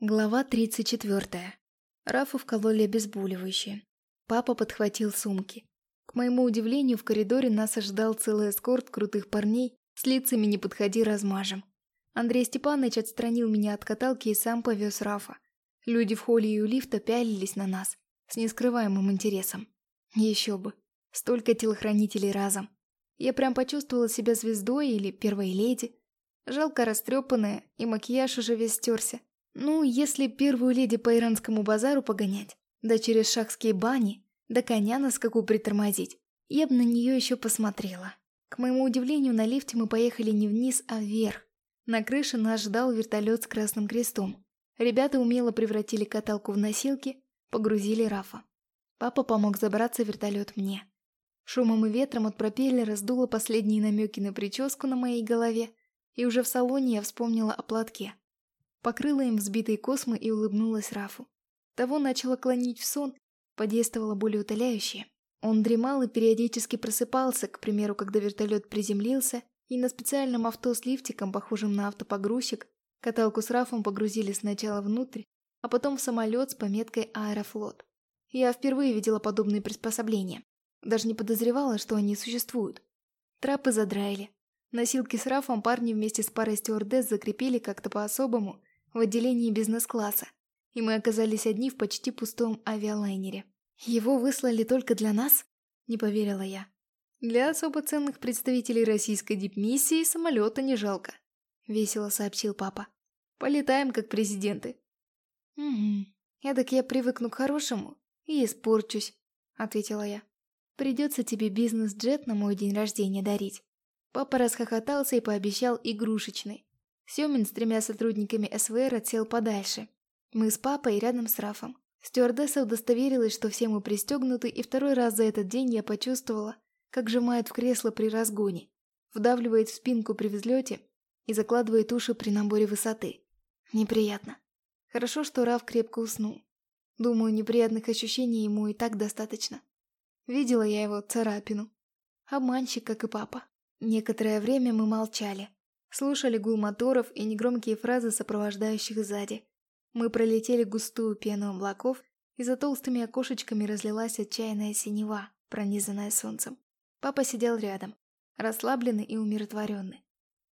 Глава 34. Рафу вкололи обезболивающее. Папа подхватил сумки. К моему удивлению, в коридоре нас ожидал целый эскорт крутых парней с лицами «не подходи, размажем». Андрей Степанович отстранил меня от каталки и сам повез Рафа. Люди в холле и у лифта пялились на нас с нескрываемым интересом. Еще бы. Столько телохранителей разом. Я прям почувствовала себя звездой или первой леди. Жалко растрепанная, и макияж уже весь стерся. Ну, если первую леди по иранскому базару погонять, да через шахские бани, да коня на скаку притормозить, я бы на нее еще посмотрела. К моему удивлению, на лифте мы поехали не вниз, а вверх. На крыше нас ждал вертолет с красным крестом. Ребята умело превратили каталку в носилки, погрузили Рафа. Папа помог забраться в вертолет мне. Шумом и ветром от пропеллера раздуло последние намеки на прическу на моей голове, и уже в салоне я вспомнила о платке. Покрыла им взбитые космы и улыбнулась Рафу. Того начала клонить в сон, подействовало более утоляющее. Он дремал и периодически просыпался, к примеру, когда вертолет приземлился, и на специальном авто с лифтиком, похожем на автопогрузчик, каталку с Рафом погрузили сначала внутрь, а потом в самолет с пометкой «Аэрофлот». Я впервые видела подобные приспособления. Даже не подозревала, что они существуют. Трапы задраили. Носилки с Рафом парни вместе с парой стюардесс закрепили как-то по-особому, в отделении бизнес-класса, и мы оказались одни в почти пустом авиалайнере. Его выслали только для нас? Не поверила я. Для особо ценных представителей российской дипмиссии самолета не жалко, весело сообщил папа. Полетаем как президенты. Угу. Эдак я привыкну к хорошему и испорчусь, ответила я. Придется тебе бизнес-джет на мой день рождения дарить. Папа расхохотался и пообещал игрушечный. Семин с тремя сотрудниками СВР отсел подальше. Мы с папой рядом с Рафом. Стюардесса удостоверилась, что все мы пристегнуты, и второй раз за этот день я почувствовала, как сжимает в кресло при разгоне, вдавливает в спинку при взлете и закладывает уши при наборе высоты. Неприятно. Хорошо, что Раф крепко уснул. Думаю, неприятных ощущений ему и так достаточно. Видела я его царапину. Обманщик, как и папа. Некоторое время мы молчали. Слушали гул моторов и негромкие фразы сопровождающих сзади. Мы пролетели густую пену облаков, и за толстыми окошечками разлилась отчаянная синева, пронизанная солнцем. Папа сидел рядом, расслабленный и умиротворенный.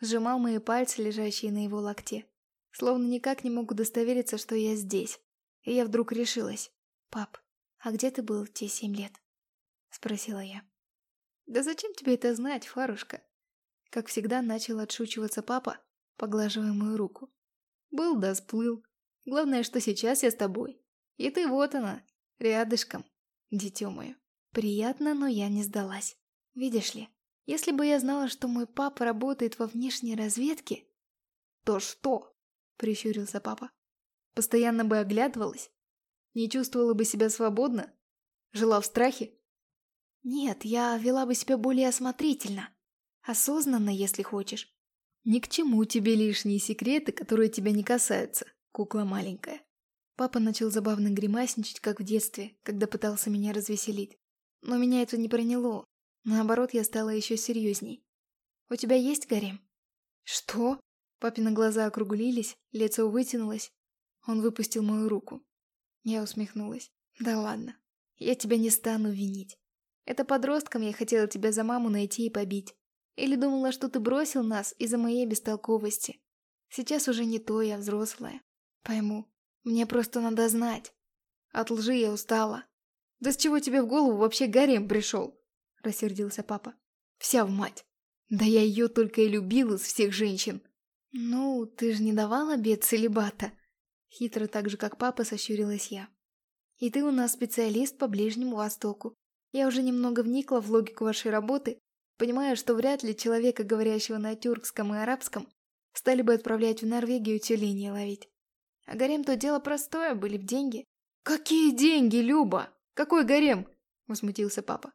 Сжимал мои пальцы, лежащие на его локте. Словно никак не мог удостовериться, что я здесь. И я вдруг решилась. «Пап, а где ты был те семь лет?» Спросила я. «Да зачем тебе это знать, Фарушка?» Как всегда, начал отшучиваться папа, поглаживая мою руку. Был да сплыл. Главное, что сейчас я с тобой. И ты вот она, рядышком, дитё мое. Приятно, но я не сдалась. Видишь ли, если бы я знала, что мой папа работает во внешней разведке... То что? Прищурился папа. Постоянно бы оглядывалась? Не чувствовала бы себя свободно? Жила в страхе? Нет, я вела бы себя более осмотрительно. Осознанно, если хочешь. Ни к чему тебе лишние секреты, которые тебя не касаются, кукла маленькая. Папа начал забавно гримасничать, как в детстве, когда пытался меня развеселить. Но меня это не проняло. Наоборот, я стала еще серьезней. «У тебя есть гарем?» «Что?» Папины глаза округлились, лицо вытянулось. Он выпустил мою руку. Я усмехнулась. «Да ладно, я тебя не стану винить. Это подростком я хотела тебя за маму найти и побить. Или думала, что ты бросил нас из-за моей бестолковости? Сейчас уже не то, я взрослая. Пойму. Мне просто надо знать. От лжи я устала. Да с чего тебе в голову вообще гарем пришел? Рассердился папа. Вся в мать. Да я ее только и любил из всех женщин. Ну, ты же не давал обед целебата. Хитро так же, как папа, сощурилась я. И ты у нас специалист по Ближнему Востоку. Я уже немного вникла в логику вашей работы Понимая, что вряд ли человека, говорящего на тюркском и арабском, стали бы отправлять в Норвегию тюленей ловить. А гарем то дело простое, были б деньги. «Какие деньги, Люба? Какой гарем?» – возмутился папа.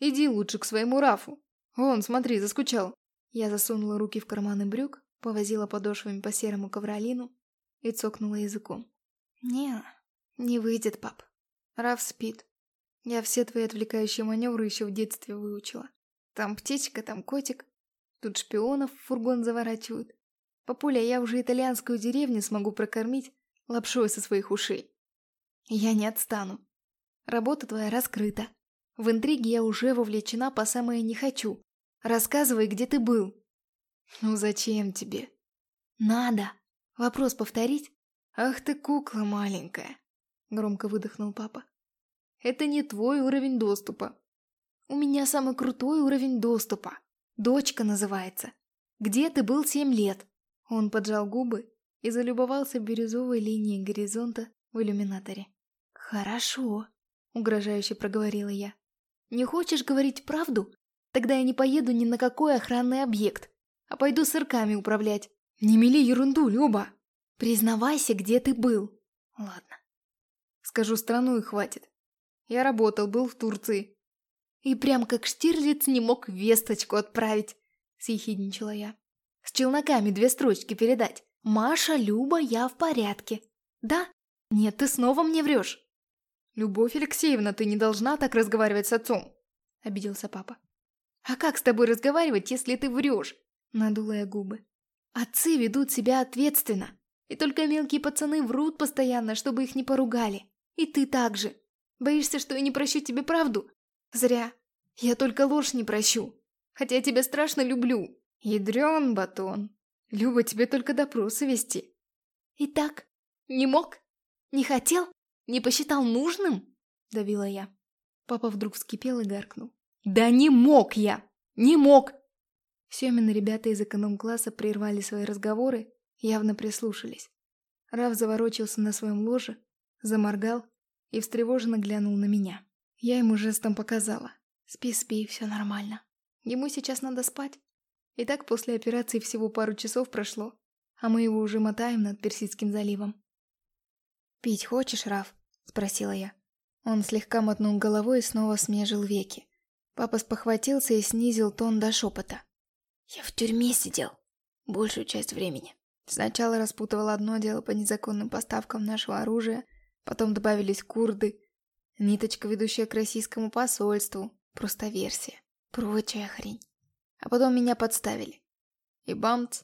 «Иди лучше к своему Рафу. Вон, смотри, заскучал». Я засунула руки в карманы брюк, повозила подошвами по серому ковролину и цокнула языком. «Не, не выйдет, пап. Раф спит. Я все твои отвлекающие маневры еще в детстве выучила. Там птичка, там котик. Тут шпионов в фургон заворачивают. Папуля, я уже итальянскую деревню смогу прокормить, лапшой со своих ушей. Я не отстану. Работа твоя раскрыта. В интриге я уже вовлечена по самое не хочу. Рассказывай, где ты был. Ну зачем тебе? Надо. Вопрос повторить? Ах ты кукла маленькая. Громко выдохнул папа. Это не твой уровень доступа. У меня самый крутой уровень доступа. Дочка называется. Где ты был семь лет? Он поджал губы и залюбовался бирюзовой линией горизонта в иллюминаторе. «Хорошо», — угрожающе проговорила я. «Не хочешь говорить правду? Тогда я не поеду ни на какой охранный объект, а пойду сырками управлять. Не мели ерунду, Люба! Признавайся, где ты был». «Ладно. Скажу страну и хватит. Я работал, был в Турции». «И прям как Штирлиц не мог весточку отправить», — съехидничала я. «С челноками две строчки передать. Маша, Люба, я в порядке. Да? Нет, ты снова мне врешь». «Любовь Алексеевна, ты не должна так разговаривать с отцом!» – обиделся папа. «А как с тобой разговаривать, если ты врешь?» – надула я губы. «Отцы ведут себя ответственно, и только мелкие пацаны врут постоянно, чтобы их не поругали. И ты так же. Боишься, что я не прощу тебе правду? Зря. Я только ложь не прощу. Хотя я тебя страшно люблю. Ядрен батон. Люба, тебе только допросы вести». «И так? Не мог? Не хотел?» Не посчитал нужным?» – давила я. Папа вдруг вскипел и гаркнул. «Да не мог я! Не мог!» Семин и ребята из эконом-класса прервали свои разговоры, явно прислушались. Раф заворочился на своем ложе, заморгал и встревоженно глянул на меня. Я ему жестом показала. «Спи, спи, все нормально. Ему сейчас надо спать. И так после операции всего пару часов прошло, а мы его уже мотаем над Персидским заливом. «Пить хочешь, Раф?» – спросила я. Он слегка мотнул головой и снова смежил веки. Папа спохватился и снизил тон до шепота. «Я в тюрьме сидел. Большую часть времени. Сначала распутывал одно дело по незаконным поставкам нашего оружия, потом добавились курды, ниточка, ведущая к российскому посольству, просто версия, прочая хрень. А потом меня подставили. И бамц.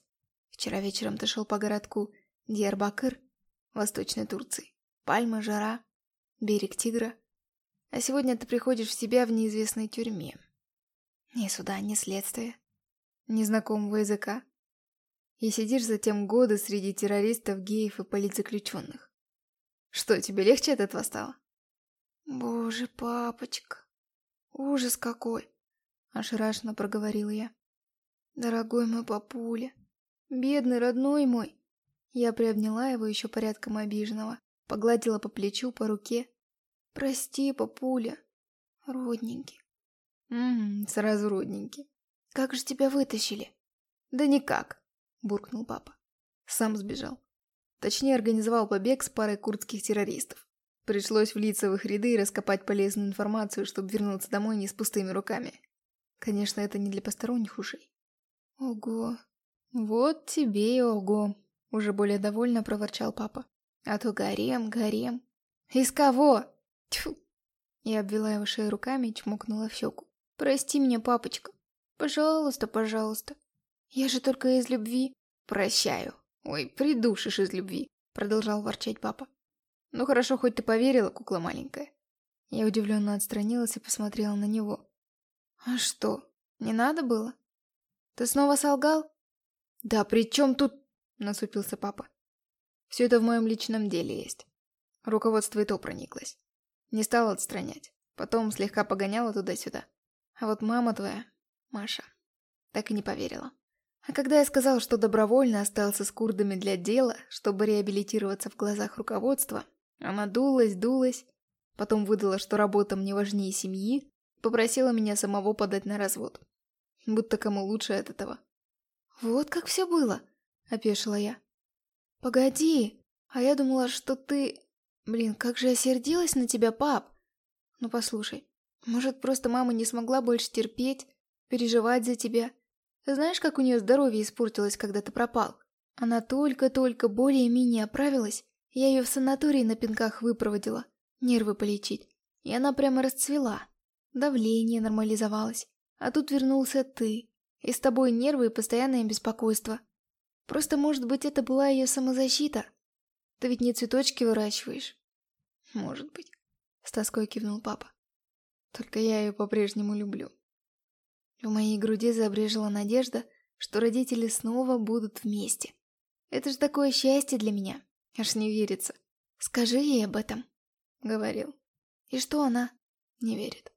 Вчера вечером ты шел по городку Диарбакыр, Восточной Турции. Пальма, жара, берег Тигра. А сегодня ты приходишь в себя в неизвестной тюрьме. Ни суда, ни следствия, ни знакомого языка. И сидишь затем годы среди террористов, геев и политзаключенных. Что, тебе легче от этого стало? Боже, папочка, ужас какой! Ошарашенно проговорила я. Дорогой мой папуля, бедный родной мой. Я приобняла его еще порядком обиженного. Погладила по плечу, по руке. «Прости, папуля. Родненький». «Угу, сразу родненький. Как же тебя вытащили?» «Да никак», — буркнул папа. Сам сбежал. Точнее, организовал побег с парой курдских террористов. Пришлось влиться в их ряды и раскопать полезную информацию, чтобы вернуться домой не с пустыми руками. Конечно, это не для посторонних ушей. Ого. Вот тебе и ого. Уже более довольно проворчал папа. А то гарем, гарем. Из кого? Тьфу. Я обвела его шею руками и чмокнула в щеку. Прости меня, папочка. Пожалуйста, пожалуйста. Я же только из любви. Прощаю. Ой, придушишь из любви. Продолжал ворчать папа. Ну хорошо, хоть ты поверила, кукла маленькая. Я удивленно отстранилась и посмотрела на него. А что, не надо было? Ты снова солгал? Да при чем тут... Насупился папа. Все это в моем личном деле есть. Руководство и то прониклось. Не стал отстранять. Потом слегка погоняла туда-сюда. А вот мама твоя, Маша, так и не поверила. А когда я сказал, что добровольно остался с курдами для дела, чтобы реабилитироваться в глазах руководства, она дулась, дулась, потом выдала, что работа мне важнее семьи, попросила меня самого подать на развод. Будто кому лучше от этого. «Вот как все было», — опешила я. «Погоди, а я думала, что ты... Блин, как же я сердилась на тебя, пап!» «Ну послушай, может, просто мама не смогла больше терпеть, переживать за тебя? Знаешь, как у нее здоровье испортилось, когда ты пропал? Она только-только более-менее оправилась, я ее в санаторий на пинках выпроводила, нервы полечить, и она прямо расцвела. Давление нормализовалось, а тут вернулся ты, и с тобой нервы и постоянное беспокойство. Просто, может быть, это была ее самозащита. Ты ведь не цветочки выращиваешь?» «Может быть», — с тоской кивнул папа. «Только я ее по-прежнему люблю». В моей груди забрежила надежда, что родители снова будут вместе. Это же такое счастье для меня. Аж не верится. Скажи ей об этом. Говорил. И что она? Не верит.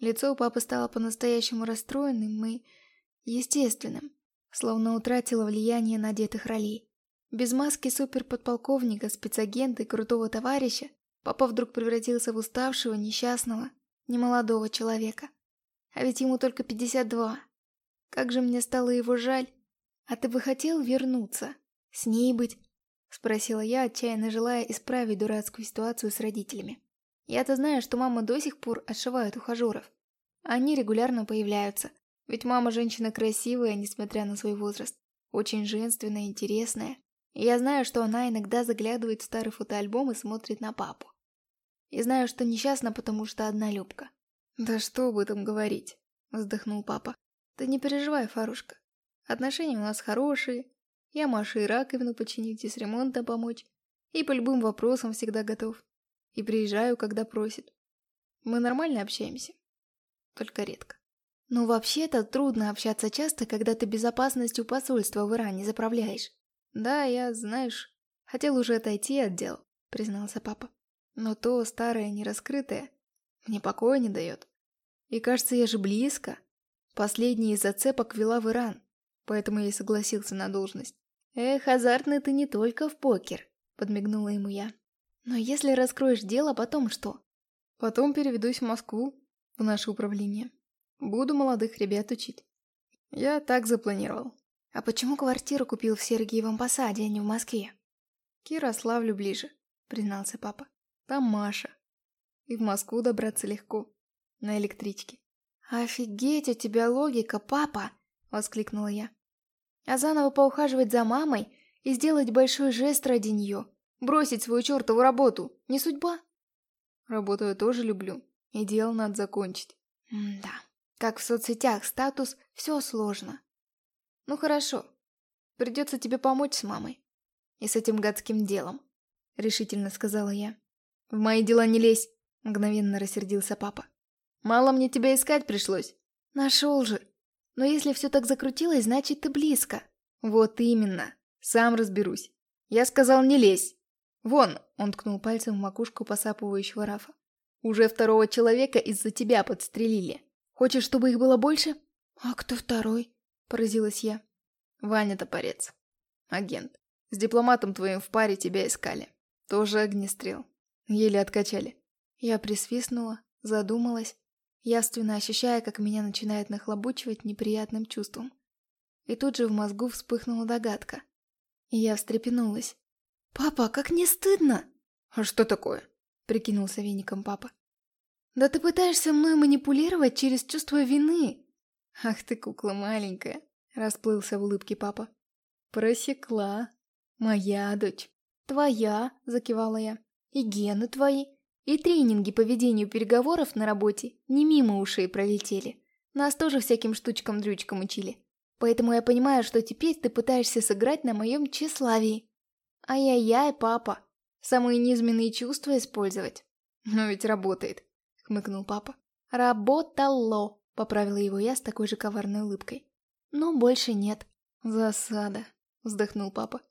Лицо у папы стало по-настоящему расстроенным и естественным, словно утратило влияние надетых ролей. Без маски суперподполковника, спецагента и крутого товарища папа вдруг превратился в уставшего, несчастного, немолодого человека. А ведь ему только 52. Как же мне стало его жаль. А ты бы хотел вернуться? С ней быть? Спросила я, отчаянно желая исправить дурацкую ситуацию с родителями. Я-то знаю, что мама до сих пор отшивает ухажеров. Они регулярно появляются. Ведь мама женщина красивая, несмотря на свой возраст. Очень женственная, интересная. И я знаю, что она иногда заглядывает в старый фотоальбом и смотрит на папу. И знаю, что несчастна, потому что одна Любка. «Да что об этом говорить?» – вздохнул папа. «Ты не переживай, Фарушка. Отношения у нас хорошие. Я Маше и раковину починить, и с ремонтом помочь. И по любым вопросам всегда готов. И приезжаю, когда просит. Мы нормально общаемся. Только редко. Ну, вообще-то трудно общаться часто, когда ты безопасностью посольства в Иране заправляешь. Да, я, знаешь, хотел уже отойти от дел, признался папа. Но то старое, нераскрытое, мне покоя не дает. И кажется, я же близко. Последний из зацепок вела в Иран, поэтому я и согласился на должность. Эх, азартный ты не только в покер, подмигнула ему я. Но если раскроешь дело, потом что? Потом переведусь в Москву, в наше управление. Буду молодых ребят учить. Я так запланировал. А почему квартиру купил в Сергиевом Посаде, а не в Москве? К Ярославлю ближе, признался папа. Там Маша. И в Москву добраться легко. На электричке. «Офигеть, у тебя логика, папа!» — воскликнула я. «А заново поухаживать за мамой и сделать большой жест ради нее Бросить свою чертову работу – не судьба? Работу я тоже люблю, и дело надо закончить. М да, как в соцсетях статус – все сложно. Ну хорошо, придется тебе помочь с мамой. И с этим гадским делом, решительно сказала я. В мои дела не лезь, мгновенно рассердился папа. Мало мне тебя искать пришлось. Нашел же. Но если все так закрутилось, значит ты близко. Вот именно. Сам разберусь. Я сказал, не лезь. «Вон!» — он ткнул пальцем в макушку посапывающего Рафа. «Уже второго человека из-за тебя подстрелили. Хочешь, чтобы их было больше?» «А кто второй?» — поразилась я. «Ваня Топорец. Агент. С дипломатом твоим в паре тебя искали. Тоже огнестрел. Еле откачали». Я присвистнула, задумалась, явственно ощущая, как меня начинает нахлобучивать неприятным чувством. И тут же в мозгу вспыхнула догадка. И я встрепенулась. «Папа, как не стыдно!» «А что такое?» — прикинулся веником папа. «Да ты пытаешься мной манипулировать через чувство вины!» «Ах ты, кукла маленькая!» — расплылся в улыбке папа. «Просекла. Моя дочь». «Твоя!» — закивала я. «И гены твои. И тренинги по ведению переговоров на работе не мимо ушей пролетели. Нас тоже всяким штучкам-дрючкам учили. Поэтому я понимаю, что теперь ты пытаешься сыграть на моем тщеславии. Ай-яй-яй, папа. Самые низменные чувства использовать. Но ведь работает, хмыкнул папа. Работало, поправила его я с такой же коварной улыбкой. Но больше нет. Засада, вздохнул папа.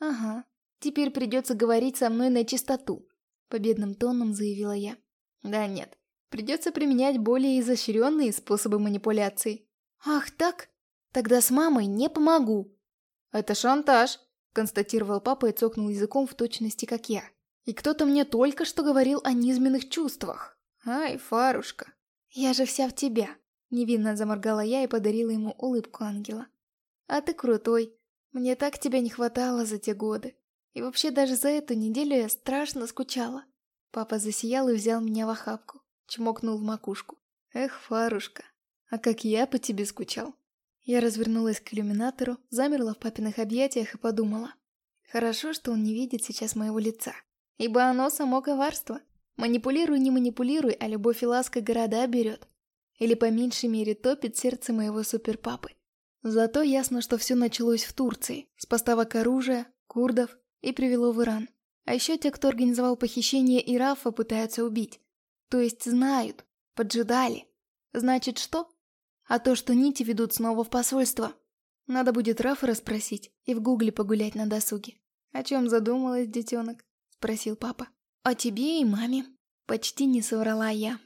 Ага, теперь придется говорить со мной на чистоту, победным тоном заявила я. Да нет, придется применять более изощренные способы манипуляций. Ах так? Тогда с мамой не помогу. Это шантаж, констатировал папа и цокнул языком в точности, как я. И кто-то мне только что говорил о низменных чувствах. Ай, Фарушка. Я же вся в тебя. Невинно заморгала я и подарила ему улыбку ангела. А ты крутой. Мне так тебя не хватало за те годы. И вообще даже за эту неделю я страшно скучала. Папа засиял и взял меня в охапку. Чмокнул в макушку. Эх, Фарушка, а как я по тебе скучал. Я развернулась к иллюминатору, замерла в папиных объятиях и подумала. Хорошо, что он не видит сейчас моего лица. Ибо оно само коварство. Манипулируй, не манипулируй, а любовь и ласка города берет. Или по меньшей мере топит сердце моего суперпапы. Зато ясно, что все началось в Турции, с поставок оружия, курдов и привело в Иран. А еще те, кто организовал похищение и Рафа, пытаются убить. То есть знают, поджидали. Значит, что? А то, что нити ведут снова в посольство. Надо будет Рафа расспросить и в гугле погулять на досуге. «О чем задумалась, детенок?» – спросил папа. «О тебе и маме». Почти не соврала я.